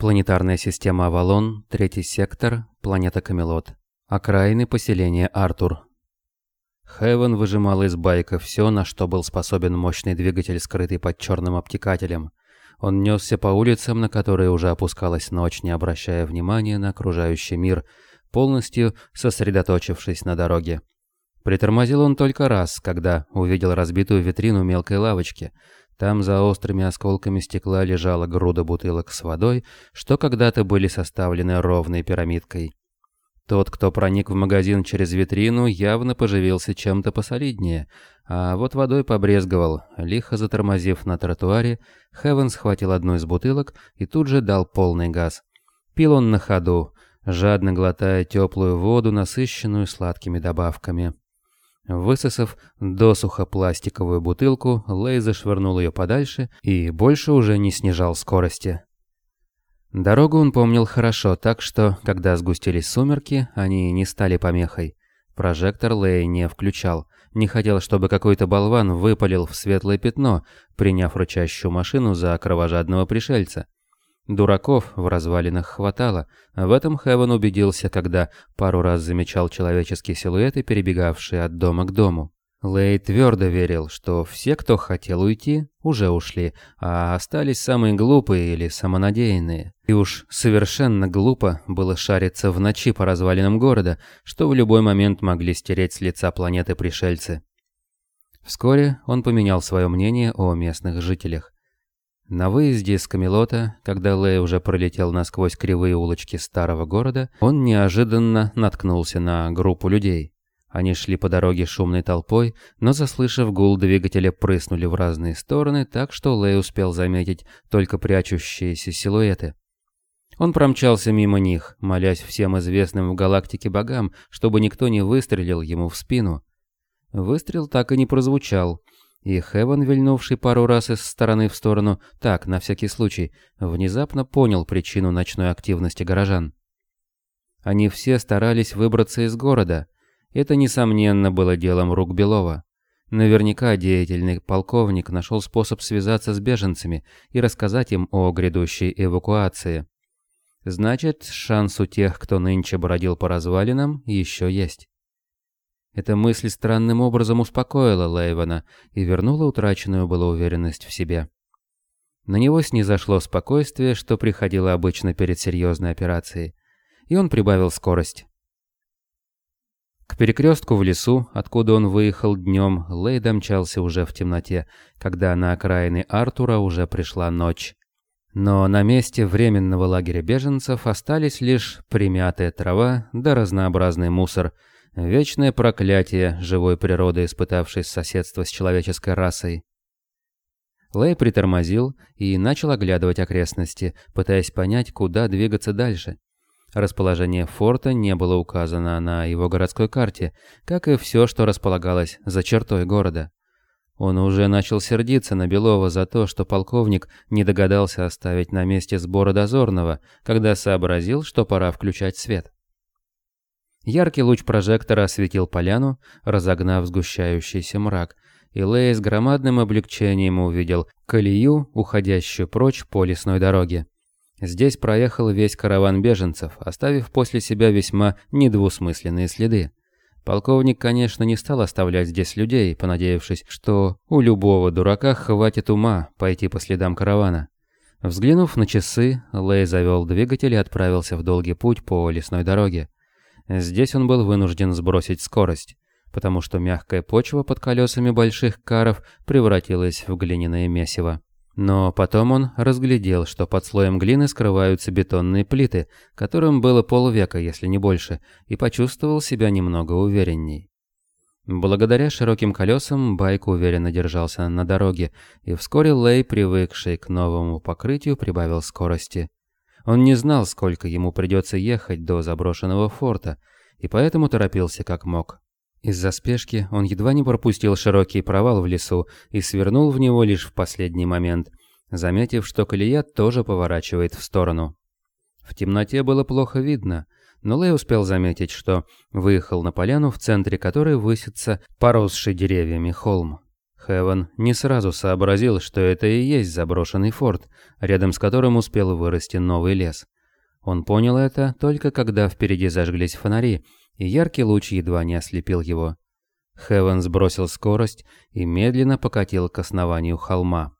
Планетарная система Авалон, третий сектор, планета Камелот. Окраины поселения Артур. Хевен выжимал из байка все, на что был способен мощный двигатель, скрытый под черным обтекателем. Он несся по улицам, на которые уже опускалась ночь, не обращая внимания на окружающий мир, полностью сосредоточившись на дороге. Притормозил он только раз, когда увидел разбитую витрину мелкой лавочки – там за острыми осколками стекла лежала груда бутылок с водой, что когда-то были составлены ровной пирамидкой. Тот, кто проник в магазин через витрину, явно поживился чем-то посолиднее, а вот водой побрезговал. Лихо затормозив на тротуаре, Хевен схватил одну из бутылок и тут же дал полный газ. Пил он на ходу, жадно глотая теплую воду, насыщенную сладкими добавками. Высосав досуха пластиковую бутылку, Лей зашвырнул ее подальше и больше уже не снижал скорости. Дорогу он помнил хорошо, так что, когда сгустились сумерки, они не стали помехой. Прожектор Лей не включал. Не хотел, чтобы какой-то болван выпалил в светлое пятно, приняв рычащую машину за кровожадного пришельца. Дураков в развалинах хватало. В этом Хевен убедился, когда пару раз замечал человеческие силуэты, перебегавшие от дома к дому. Лей твердо верил, что все, кто хотел уйти, уже ушли, а остались самые глупые или самонадеянные. И уж совершенно глупо было шариться в ночи по развалинам города, что в любой момент могли стереть с лица планеты пришельцы. Вскоре он поменял свое мнение о местных жителях. На выезде из Камелота, когда Лэй уже пролетел насквозь кривые улочки старого города, он неожиданно наткнулся на группу людей. Они шли по дороге шумной толпой, но, заслышав гул двигателя, прыснули в разные стороны, так что Лэй успел заметить только прячущиеся силуэты. Он промчался мимо них, молясь всем известным в галактике богам, чтобы никто не выстрелил ему в спину. Выстрел так и не прозвучал, и Хевен, вильнувший пару раз из стороны в сторону, так, на всякий случай, внезапно понял причину ночной активности горожан. Они все старались выбраться из города. Это, несомненно, было делом рук Белова. Наверняка деятельный полковник нашел способ связаться с беженцами и рассказать им о грядущей эвакуации. Значит, шанс у тех, кто нынче бродил по развалинам, еще есть. Эта мысль странным образом успокоила Лейвана и вернула утраченную была уверенность в себе. На него снизошло спокойствие, что приходило обычно перед серьезной операцией, и он прибавил скорость. К перекрестку в лесу, откуда он выехал днем, Лей домчался уже в темноте, когда на окраины Артура уже пришла ночь. Но на месте временного лагеря беженцев остались лишь примятая трава да разнообразный мусор – Вечное проклятие живой природы, испытавшей соседство с человеческой расой. Лэй притормозил и начал оглядывать окрестности, пытаясь понять, куда двигаться дальше. Расположение форта не было указано на его городской карте, как и все, что располагалось за чертой города. Он уже начал сердиться на Белова за то, что полковник не догадался оставить на месте сбора дозорного, когда сообразил, что пора включать свет. Яркий луч прожектора осветил поляну, разогнав сгущающийся мрак, и Лэй с громадным облегчением увидел колею, уходящую прочь по лесной дороге. Здесь проехал весь караван беженцев, оставив после себя весьма недвусмысленные следы. Полковник, конечно, не стал оставлять здесь людей, понадеявшись, что у любого дурака хватит ума пойти по следам каравана. Взглянув на часы, Лэй завел двигатель и отправился в долгий путь по лесной дороге. Здесь он был вынужден сбросить скорость, потому что мягкая почва под колесами больших каров превратилась в глиняное месиво. Но потом он разглядел, что под слоем глины скрываются бетонные плиты, которым было полвека, если не больше, и почувствовал себя немного уверенней. Благодаря широким колесам байк уверенно держался на дороге, и вскоре Лей, привыкший к новому покрытию, прибавил скорости. Он не знал, сколько ему придется ехать до заброшенного форта, и поэтому торопился как мог. Из-за спешки он едва не пропустил широкий провал в лесу и свернул в него лишь в последний момент, заметив, что колея тоже поворачивает в сторону. В темноте было плохо видно, но Лэй успел заметить, что выехал на поляну, в центре которой высится поросший деревьями холм. Хевен не сразу сообразил, что это и есть заброшенный форт, рядом с которым успел вырасти новый лес. Он понял это только когда впереди зажглись фонари, и яркий луч едва не ослепил его. Хевен сбросил скорость и медленно покатил к основанию холма.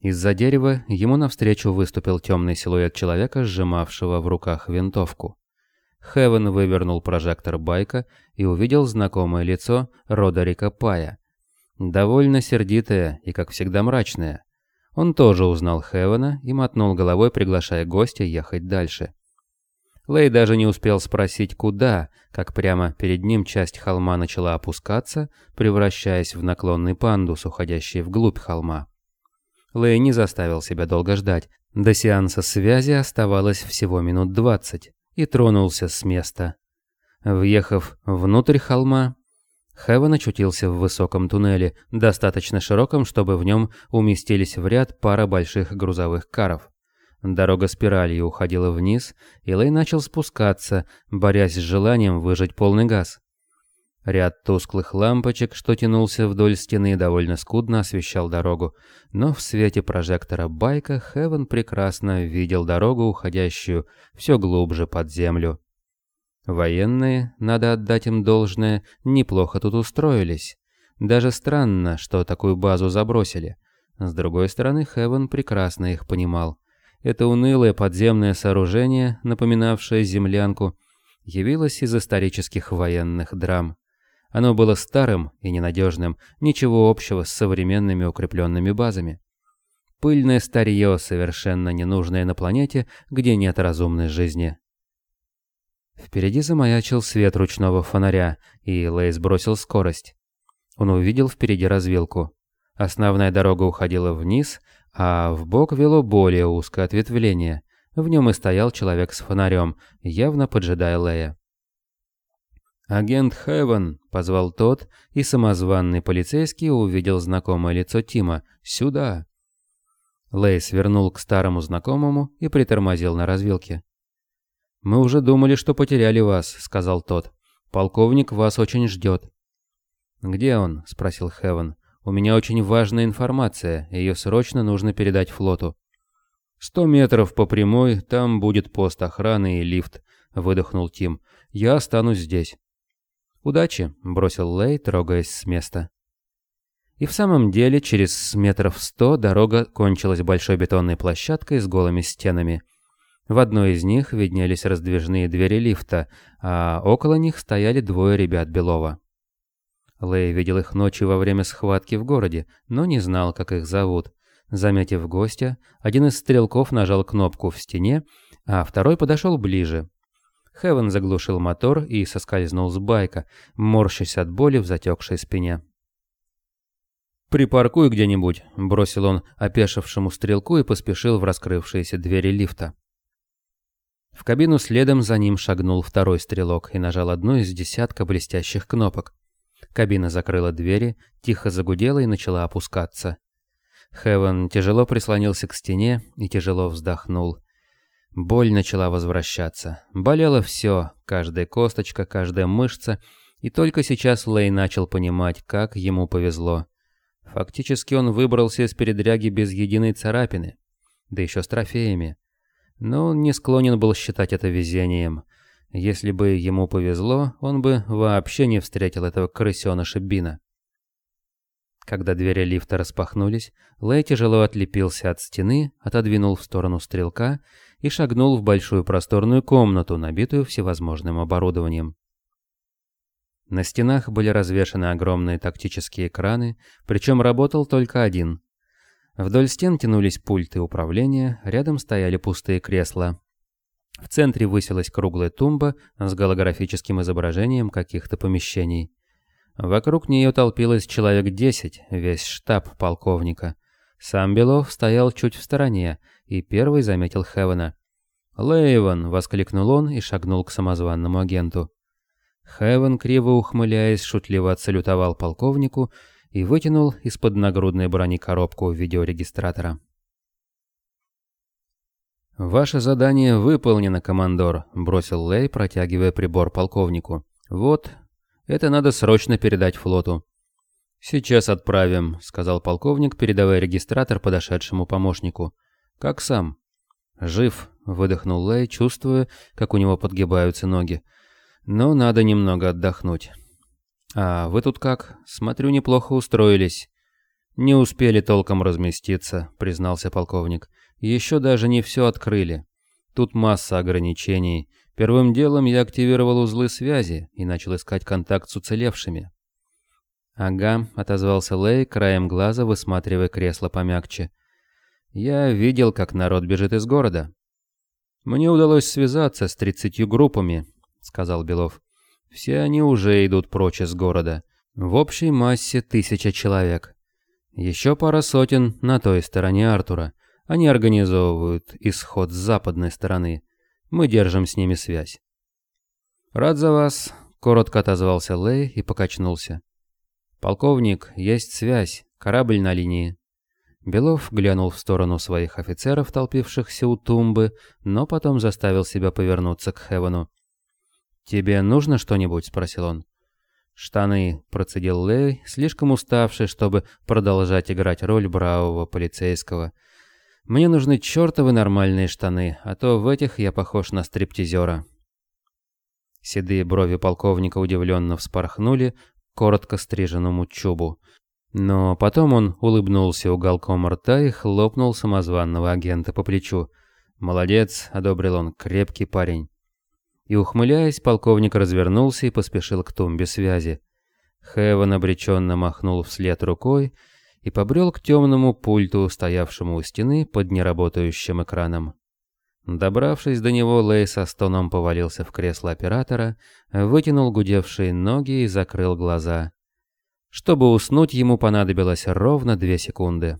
Из-за дерева ему навстречу выступил темный силуэт человека, сжимавшего в руках винтовку. Хевен вывернул прожектор байка и увидел знакомое лицо Родерика Пая. Довольно сердитое и, как всегда, мрачное. Он тоже узнал Хевена и мотнул головой, приглашая гостя ехать дальше. Лей даже не успел спросить, куда, как прямо перед ним часть холма начала опускаться, превращаясь в наклонный пандус, уходящий вглубь холма. Лей не заставил себя долго ждать. До сеанса связи оставалось всего минут двадцать и тронулся с места. Въехав внутрь холма, Хевен очутился в высоком туннеле, достаточно широком, чтобы в нем уместились в ряд пара больших грузовых каров. Дорога спиралью уходила вниз, и Лей начал спускаться, борясь с желанием выжать полный газ. Ряд тусклых лампочек, что тянулся вдоль стены, довольно скудно освещал дорогу, но в свете прожектора байка Хевен прекрасно видел дорогу, уходящую все глубже под землю. Военные, надо отдать им должное, неплохо тут устроились. Даже странно, что такую базу забросили. С другой стороны, Хевен прекрасно их понимал. Это унылое подземное сооружение, напоминавшее землянку, явилось из исторических военных драм. Оно было старым и ненадежным, ничего общего с современными укрепленными базами. Пыльное старье, совершенно ненужное на планете, где нет разумной жизни. Впереди замаячил свет ручного фонаря, и Лей сбросил скорость. Он увидел впереди развилку. Основная дорога уходила вниз, а в бок вело более узкое ответвление. В нем и стоял человек с фонарем, явно поджидая Лея. «Агент Хэвен!» — позвал тот, и самозванный полицейский увидел знакомое лицо Тима. «Сюда!» Лей свернул к старому знакомому и притормозил на развилке. «Мы уже думали, что потеряли вас», — сказал тот. «Полковник вас очень ждет». «Где он?» — спросил Хэвен. «У меня очень важная информация, ее срочно нужно передать флоту». «Сто метров по прямой, там будет пост охраны и лифт», — выдохнул Тим. «Я останусь здесь». «Удачи», — бросил Лей, трогаясь с места. И в самом деле, через метров сто дорога кончилась большой бетонной площадкой с голыми стенами. В одной из них виднелись раздвижные двери лифта, а около них стояли двое ребят Белова. Лей видел их ночью во время схватки в городе, но не знал, как их зовут. Заметив гостя, один из стрелков нажал кнопку в стене, а второй подошел ближе. Хевен заглушил мотор и соскользнул с байка, морщась от боли в затекшей спине. «Припаркуй где-нибудь», — бросил он опешившему стрелку и поспешил в раскрывшиеся двери лифта. В кабину следом за ним шагнул второй стрелок и нажал одну из десятка блестящих кнопок. Кабина закрыла двери, тихо загудела и начала опускаться. Хевен тяжело прислонился к стене и тяжело вздохнул. Боль начала возвращаться. Болело все, каждая косточка, каждая мышца, и только сейчас Лей начал понимать, как ему повезло. Фактически он выбрался из передряги без единой царапины, да еще с трофеями. Но он не склонен был считать это везением. Если бы ему повезло, он бы вообще не встретил этого крысеныша Бина. Когда двери лифта распахнулись, Лэй тяжело отлепился от стены, отодвинул в сторону стрелка и шагнул в большую просторную комнату, набитую всевозможным оборудованием. На стенах были развешаны огромные тактические экраны, причем работал только один. Вдоль стен тянулись пульты управления, рядом стояли пустые кресла. В центре высилась круглая тумба с голографическим изображением каких-то помещений. Вокруг нее толпилось человек десять, весь штаб полковника. Сам Белов стоял чуть в стороне, и первый заметил Хевена. «Лейвен!» — воскликнул он и шагнул к самозванному агенту. Хевен, криво ухмыляясь, шутливо отсалютовал полковнику и вытянул из-под нагрудной брони коробку видеорегистратора. «Ваше задание выполнено, командор», — бросил Лей, протягивая прибор полковнику. «Вот, это надо срочно передать флоту». «Сейчас отправим», — сказал полковник, передавая регистратор подошедшему помощнику. «Как сам?» «Жив», — выдохнул Лэй, чувствуя, как у него подгибаются ноги. «Но надо немного отдохнуть». «А вы тут как? Смотрю, неплохо устроились». «Не успели толком разместиться», — признался полковник. «Еще даже не все открыли. Тут масса ограничений. Первым делом я активировал узлы связи и начал искать контакт с уцелевшими. «Ага», — отозвался Лэй, краем глаза высматривая кресло помягче. «Я видел, как народ бежит из города». «Мне удалось связаться с тридцатью группами», — сказал Белов. «Все они уже идут прочь из города. В общей массе тысяча человек. Еще пара сотен на той стороне Артура. Они организовывают исход с западной стороны. Мы держим с ними связь». «Рад за вас», — коротко отозвался Лэй и покачнулся. «Полковник, есть связь. Корабль на линии». Белов глянул в сторону своих офицеров, толпившихся у тумбы, но потом заставил себя повернуться к Хевану. «Тебе нужно что-нибудь?» — спросил он. «Штаны», — процедил Лэй, слишком уставший, чтобы продолжать играть роль бравого полицейского. «Мне нужны чертовы нормальные штаны, а то в этих я похож на стриптизера». Седые брови полковника удивленно вспорхнули, коротко стриженному чубу. Но потом он улыбнулся уголком рта и хлопнул самозванного агента по плечу. «Молодец», — одобрил он, — «крепкий парень». И, ухмыляясь, полковник развернулся и поспешил к тумбе связи. Хэвен обреченно махнул вслед рукой и побрел к темному пульту, стоявшему у стены под неработающим экраном. Добравшись до него, Лэй со стоном повалился в кресло оператора, вытянул гудевшие ноги и закрыл глаза. Чтобы уснуть, ему понадобилось ровно две секунды.